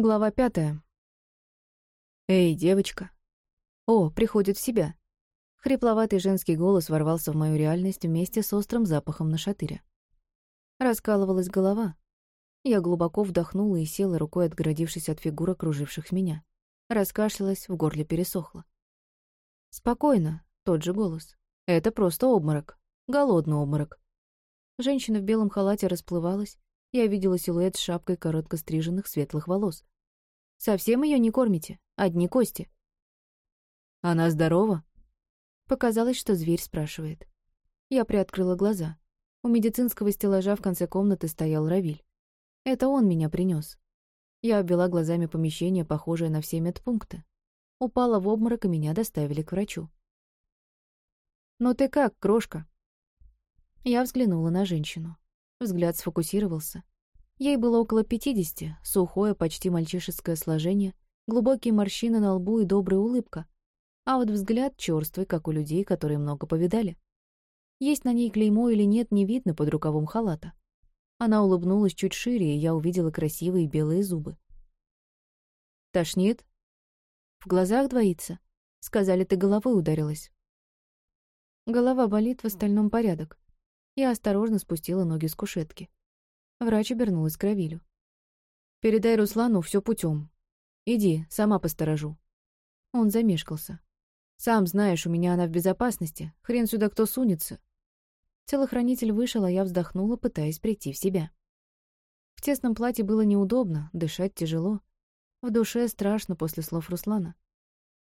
Глава пятая. «Эй, девочка!» О, приходит в себя. Хрипловатый женский голос ворвался в мою реальность вместе с острым запахом на шатыре. Раскалывалась голова. Я глубоко вдохнула и села рукой, отгородившись от фигур, окруживших меня. Раскашлялась, в горле пересохло. «Спокойно», — тот же голос. «Это просто обморок. Голодный обморок». Женщина в белом халате расплывалась, я видела силуэт с шапкой коротко стриженных светлых волос. «Совсем ее не кормите? Одни кости?» «Она здорова?» Показалось, что зверь спрашивает. Я приоткрыла глаза. У медицинского стеллажа в конце комнаты стоял Равиль. Это он меня принес. Я обвела глазами помещение, похожее на все медпункты. Упала в обморок, и меня доставили к врачу. «Ну ты как, крошка?» Я взглянула на женщину. Взгляд сфокусировался. Ей было около пятидесяти, сухое, почти мальчишеское сложение, глубокие морщины на лбу и добрая улыбка. А вот взгляд чёрствый, как у людей, которые много повидали. Есть на ней клеймо или нет, не видно под рукавом халата. Она улыбнулась чуть шире, и я увидела красивые белые зубы. «Тошнит?» «В глазах двоится?» «Сказали, ты головой ударилась». Голова болит, в остальном порядок. Я осторожно спустила ноги с кушетки. Врач обернулась к Равилю. «Передай Руслану все путем. Иди, сама посторожу». Он замешкался. «Сам знаешь, у меня она в безопасности. Хрен сюда кто сунется». Телохранитель вышел, а я вздохнула, пытаясь прийти в себя. В тесном платье было неудобно, дышать тяжело. В душе страшно после слов Руслана.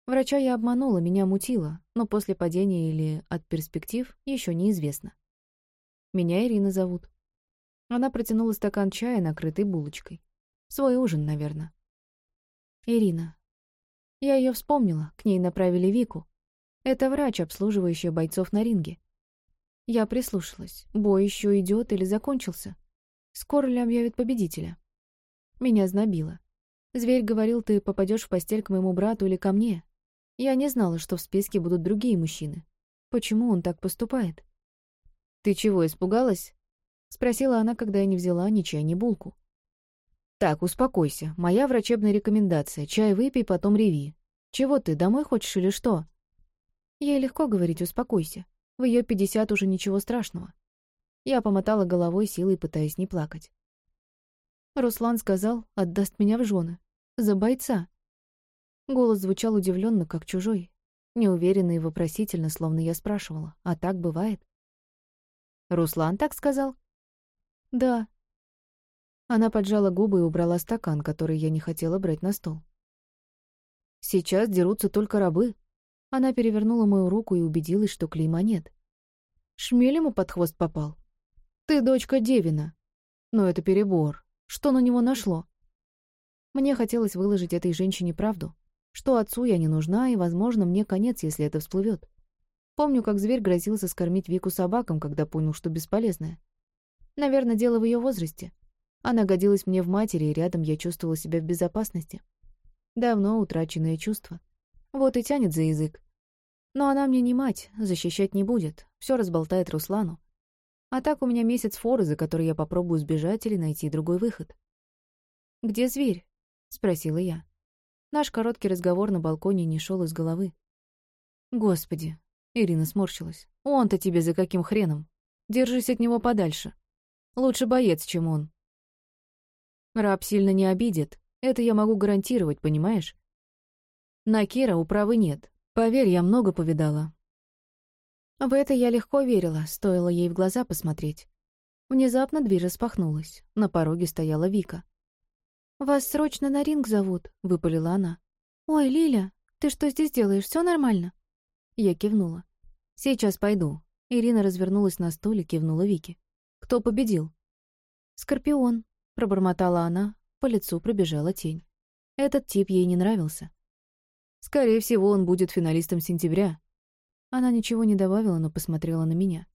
Врача я обманула, меня мутило, но после падения или от перспектив еще неизвестно. Меня Ирина зовут». Она протянула стакан чая, накрытый булочкой. Свой ужин, наверное. Ирина. Я ее вспомнила, к ней направили Вику. Это врач, обслуживающий бойцов на ринге. Я прислушалась. Бой еще идет или закончился? Скоро ли объявят победителя? Меня знобило. Зверь говорил, ты попадешь в постель к моему брату или ко мне. Я не знала, что в списке будут другие мужчины. Почему он так поступает? «Ты чего, испугалась?» — спросила она, когда я не взяла ни чай, ни булку. «Так, успокойся. Моя врачебная рекомендация. Чай выпей, потом реви. Чего ты, домой хочешь или что?» Ей легко говорить «успокойся». В ее пятьдесят уже ничего страшного. Я помотала головой силой, пытаясь не плакать. Руслан сказал, отдаст меня в жены. За бойца. Голос звучал удивленно, как чужой. Неуверенно и вопросительно, словно я спрашивала. А так бывает? Руслан так сказал? Да. Она поджала губы и убрала стакан, который я не хотела брать на стол. Сейчас дерутся только рабы. Она перевернула мою руку и убедилась, что клейма нет. Шмель ему под хвост попал. Ты дочка Девина. Но это перебор. Что на него нашло? Мне хотелось выложить этой женщине правду, что отцу я не нужна, и, возможно, мне конец, если это всплывет. Помню, как зверь грозился скормить Вику собакам, когда понял, что бесполезная. Наверное, дело в ее возрасте. Она годилась мне в матери, и рядом я чувствовала себя в безопасности. Давно утраченное чувство. Вот и тянет за язык. Но она мне не мать, защищать не будет, все разболтает Руслану. А так у меня месяц форы, за который я попробую сбежать или найти другой выход. «Где зверь?» — спросила я. Наш короткий разговор на балконе не шел из головы. Господи, Ирина сморщилась. «Он-то тебе за каким хреном? Держись от него подальше. Лучше боец, чем он». Раб сильно не обидит. Это я могу гарантировать, понимаешь? На Кира управы нет. Поверь, я много повидала. В это я легко верила, стоило ей в глаза посмотреть. Внезапно дверь распахнулась. На пороге стояла Вика. «Вас срочно на ринг зовут», — выпалила она. «Ой, Лиля, ты что здесь делаешь? Все нормально?» Я кивнула. «Сейчас пойду». Ирина развернулась на стуле, кивнула Вике. «Кто победил?» «Скорпион», — пробормотала она, по лицу пробежала тень. Этот тип ей не нравился. «Скорее всего, он будет финалистом сентября». Она ничего не добавила, но посмотрела на меня.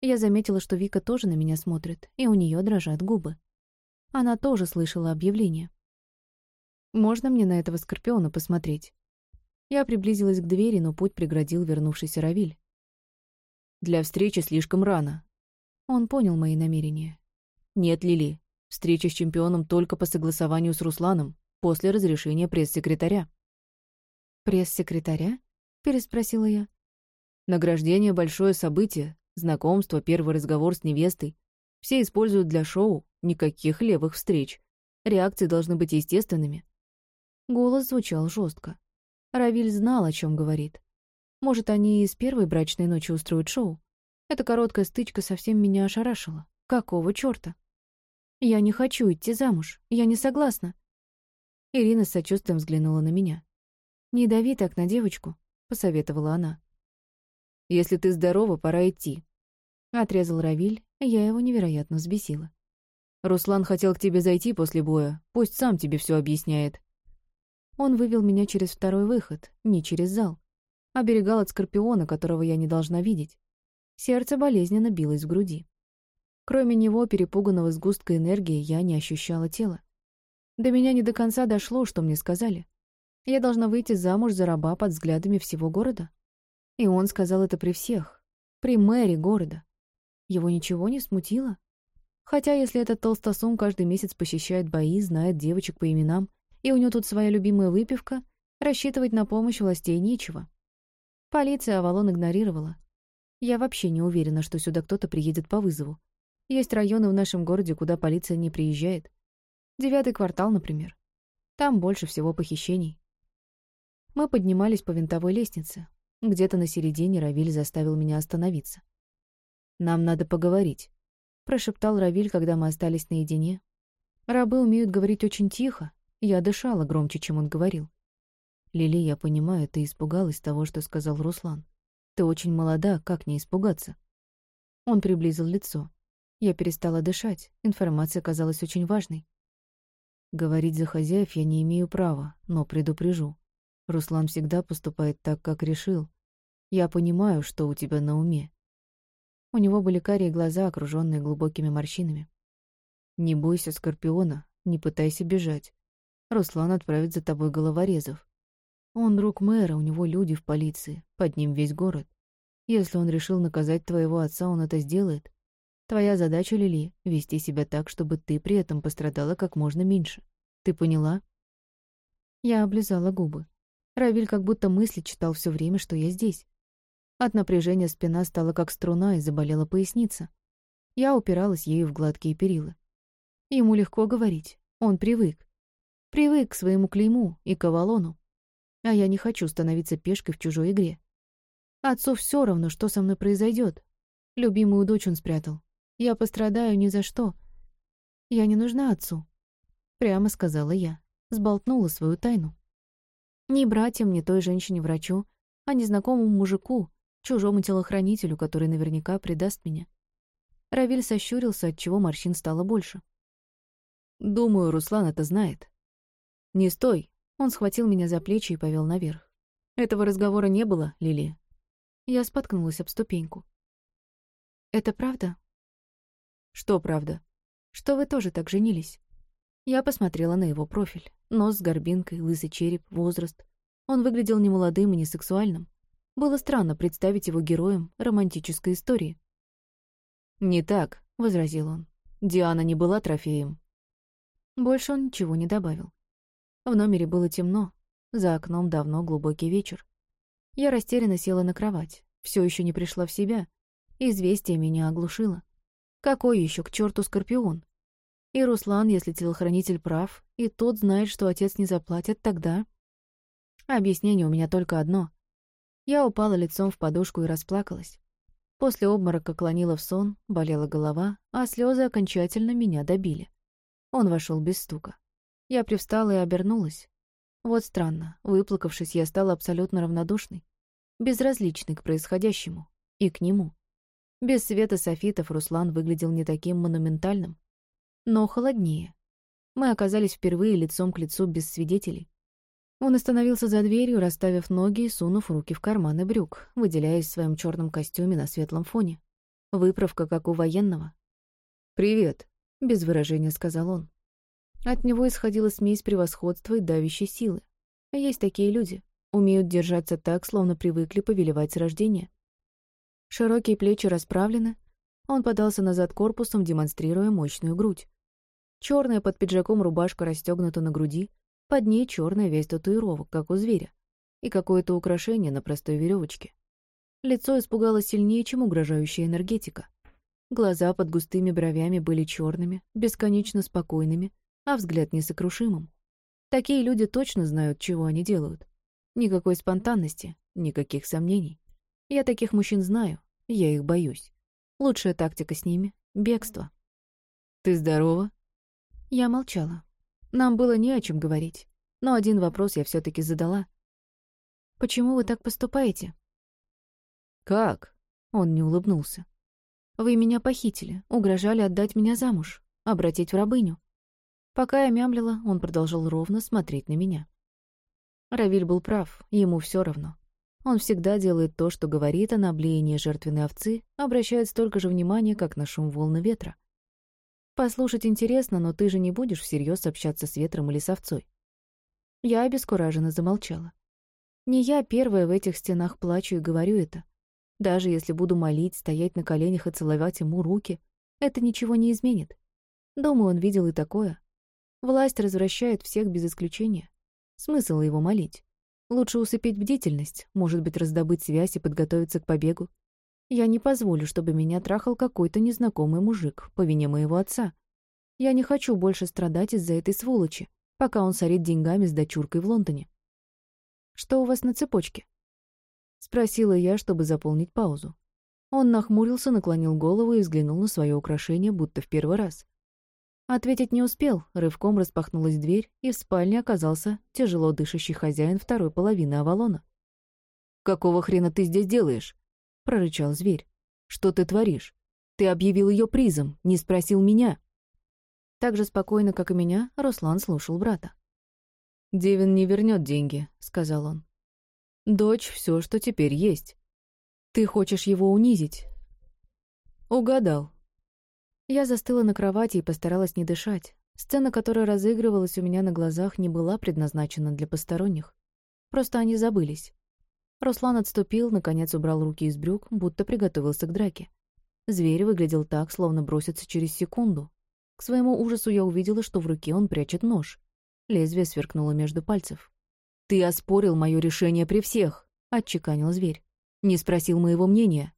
Я заметила, что Вика тоже на меня смотрит, и у нее дрожат губы. Она тоже слышала объявление. «Можно мне на этого Скорпиона посмотреть?» Я приблизилась к двери, но путь преградил вернувшийся Равиль. «Для встречи слишком рано». Он понял мои намерения. «Нет, Лили, встреча с чемпионом только по согласованию с Русланом. после разрешения пресс-секретаря». «Пресс-секретаря?» — переспросила я. «Награждение — большое событие, знакомство, первый разговор с невестой. Все используют для шоу, никаких левых встреч. Реакции должны быть естественными». Голос звучал жестко. Равиль знал, о чем говорит. Может, они и с первой брачной ночи устроят шоу? Эта короткая стычка совсем меня ошарашила. Какого чёрта? Я не хочу идти замуж. Я не согласна. Ирина с сочувствием взглянула на меня. «Не дави так на девочку», — посоветовала она. «Если ты здорова, пора идти», — отрезал Равиль, я его невероятно взбесила. «Руслан хотел к тебе зайти после боя. Пусть сам тебе все объясняет». Он вывел меня через второй выход, не через зал. Оберегал от скорпиона, которого я не должна видеть. Сердце болезненно билось в груди. Кроме него, перепуганного сгустка энергии, я не ощущала тела. До меня не до конца дошло, что мне сказали. Я должна выйти замуж за раба под взглядами всего города. И он сказал это при всех, при мэре города. Его ничего не смутило? Хотя если этот толстосум каждый месяц посещает бои, знает девочек по именам, и у него тут своя любимая выпивка, рассчитывать на помощь властей нечего. Полиция Авалон игнорировала. Я вообще не уверена, что сюда кто-то приедет по вызову. Есть районы в нашем городе, куда полиция не приезжает. Девятый квартал, например. Там больше всего похищений. Мы поднимались по винтовой лестнице. Где-то на середине Равиль заставил меня остановиться. «Нам надо поговорить», — прошептал Равиль, когда мы остались наедине. Рабы умеют говорить очень тихо. Я дышала громче, чем он говорил. «Лили, я понимаю, ты испугалась того, что сказал Руслан. Ты очень молода, как не испугаться?» Он приблизил лицо. Я перестала дышать, информация казалась очень важной. Говорить за хозяев я не имею права, но предупрежу. Руслан всегда поступает так, как решил. Я понимаю, что у тебя на уме. У него были карие глаза, окруженные глубокими морщинами. Не бойся Скорпиона, не пытайся бежать. Руслан отправит за тобой головорезов. Он друг мэра, у него люди в полиции, под ним весь город. Если он решил наказать твоего отца, он это сделает. Твоя задача, Лили, вести себя так, чтобы ты при этом пострадала как можно меньше. Ты поняла? Я облизала губы. Равиль как будто мысли читал все время, что я здесь. От напряжения спина стала как струна и заболела поясница. Я упиралась ею в гладкие перила. Ему легко говорить. Он привык. Привык к своему клейму и к Авалону. А я не хочу становиться пешкой в чужой игре. Отцу все равно, что со мной произойдет. Любимую дочь он спрятал. Я пострадаю ни за что. Я не нужна отцу. Прямо сказала я. Сболтнула свою тайну. Ни братьям, ни той женщине-врачу, а незнакомому мужику, чужому телохранителю, который наверняка предаст меня. Равиль сощурился, отчего морщин стало больше. «Думаю, Руслан это знает». «Не стой!» Он схватил меня за плечи и повел наверх. «Этого разговора не было, Лили». Я споткнулась об ступеньку. «Это правда?» «Что правда?» «Что вы тоже так женились?» Я посмотрела на его профиль. Нос с горбинкой, лысый череп, возраст. Он выглядел немолодым и не сексуальным. Было странно представить его героем романтической истории. «Не так», — возразил он. «Диана не была трофеем». Больше он ничего не добавил. В номере было темно. За окном давно глубокий вечер. Я растерянно села на кровать. Все еще не пришла в себя. Известие меня оглушило. Какой еще к черту скорпион? И Руслан, если телохранитель прав, и тот знает, что отец не заплатит, тогда... Объяснение у меня только одно. Я упала лицом в подушку и расплакалась. После обморока клонила в сон, болела голова, а слезы окончательно меня добили. Он вошел без стука. Я привстала и обернулась. Вот странно, выплакавшись, я стала абсолютно равнодушной, безразличной к происходящему и к нему. Без света софитов Руслан выглядел не таким монументальным, но холоднее. Мы оказались впервые лицом к лицу без свидетелей. Он остановился за дверью, расставив ноги и сунув руки в карманы брюк, выделяясь в своем черном костюме на светлом фоне. Выправка, как у военного. «Привет», — без выражения сказал он. От него исходила смесь превосходства и давящей силы. Есть такие люди, умеют держаться так, словно привыкли повелевать с рождения. Широкие плечи расправлены, он подался назад корпусом, демонстрируя мощную грудь. Черная под пиджаком рубашка расстегнута на груди, Под ней черная весь татуировок, как у зверя, и какое-то украшение на простой веревочке. Лицо испугало сильнее, чем угрожающая энергетика. Глаза под густыми бровями были черными, бесконечно спокойными, а взгляд несокрушимым. Такие люди точно знают, чего они делают. Никакой спонтанности, никаких сомнений. Я таких мужчин знаю, я их боюсь. Лучшая тактика с ними — бегство. «Ты здорова?» Я молчала. Нам было не о чем говорить. Но один вопрос я все таки задала. «Почему вы так поступаете?» «Как?» Он не улыбнулся. «Вы меня похитили, угрожали отдать меня замуж, обратить в рабыню. Пока я мямлила, он продолжал ровно смотреть на меня. Равиль был прав, ему все равно. Он всегда делает то, что говорит, а на жертвенной овцы обращает столько же внимания, как на шум волны ветра. Послушать интересно, но ты же не будешь всерьез общаться с ветром или с овцой. Я обескураженно замолчала. Не я первая в этих стенах плачу и говорю это. Даже если буду молить, стоять на коленях и целовать ему руки, это ничего не изменит. Думаю, он видел и такое, Власть развращает всех без исключения. Смысл его молить? Лучше усыпить бдительность, может быть, раздобыть связь и подготовиться к побегу. Я не позволю, чтобы меня трахал какой-то незнакомый мужик по вине моего отца. Я не хочу больше страдать из-за этой сволочи, пока он сорит деньгами с дочуркой в Лондоне. «Что у вас на цепочке?» Спросила я, чтобы заполнить паузу. Он нахмурился, наклонил голову и взглянул на свое украшение, будто в первый раз. Ответить не успел, рывком распахнулась дверь, и в спальне оказался тяжело дышащий хозяин второй половины Авалона. «Какого хрена ты здесь делаешь?» — прорычал зверь. «Что ты творишь? Ты объявил ее призом, не спросил меня». Так же спокойно, как и меня, Руслан слушал брата. «Девин не вернет деньги», — сказал он. «Дочь — все, что теперь есть. Ты хочешь его унизить?» «Угадал. Я застыла на кровати и постаралась не дышать. Сцена, которая разыгрывалась у меня на глазах, не была предназначена для посторонних. Просто они забылись. Руслан отступил, наконец убрал руки из брюк, будто приготовился к драке. Зверь выглядел так, словно бросится через секунду. К своему ужасу я увидела, что в руке он прячет нож. Лезвие сверкнуло между пальцев. «Ты оспорил мое решение при всех», — отчеканил зверь. «Не спросил моего мнения».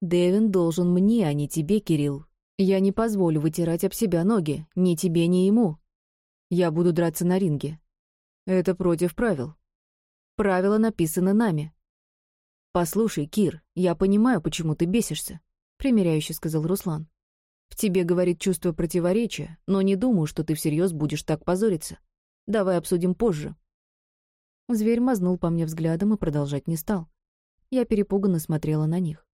«Дэвин должен мне, а не тебе, Кирилл. Я не позволю вытирать об себя ноги, ни тебе, ни ему. Я буду драться на ринге. Это против правил. Правила написаны нами. Послушай, Кир, я понимаю, почему ты бесишься, примиряюще сказал Руслан. В тебе говорит чувство противоречия, но не думаю, что ты всерьез будешь так позориться. Давай обсудим позже. Зверь мазнул по мне взглядом и продолжать не стал. Я перепуганно смотрела на них.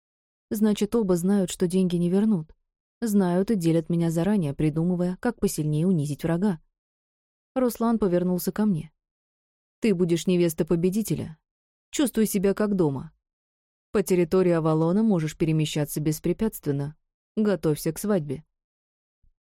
Значит, оба знают, что деньги не вернут. Знают и делят меня заранее, придумывая, как посильнее унизить врага. Руслан повернулся ко мне. «Ты будешь невеста победителя. Чувствуй себя как дома. По территории Авалона можешь перемещаться беспрепятственно. Готовься к свадьбе».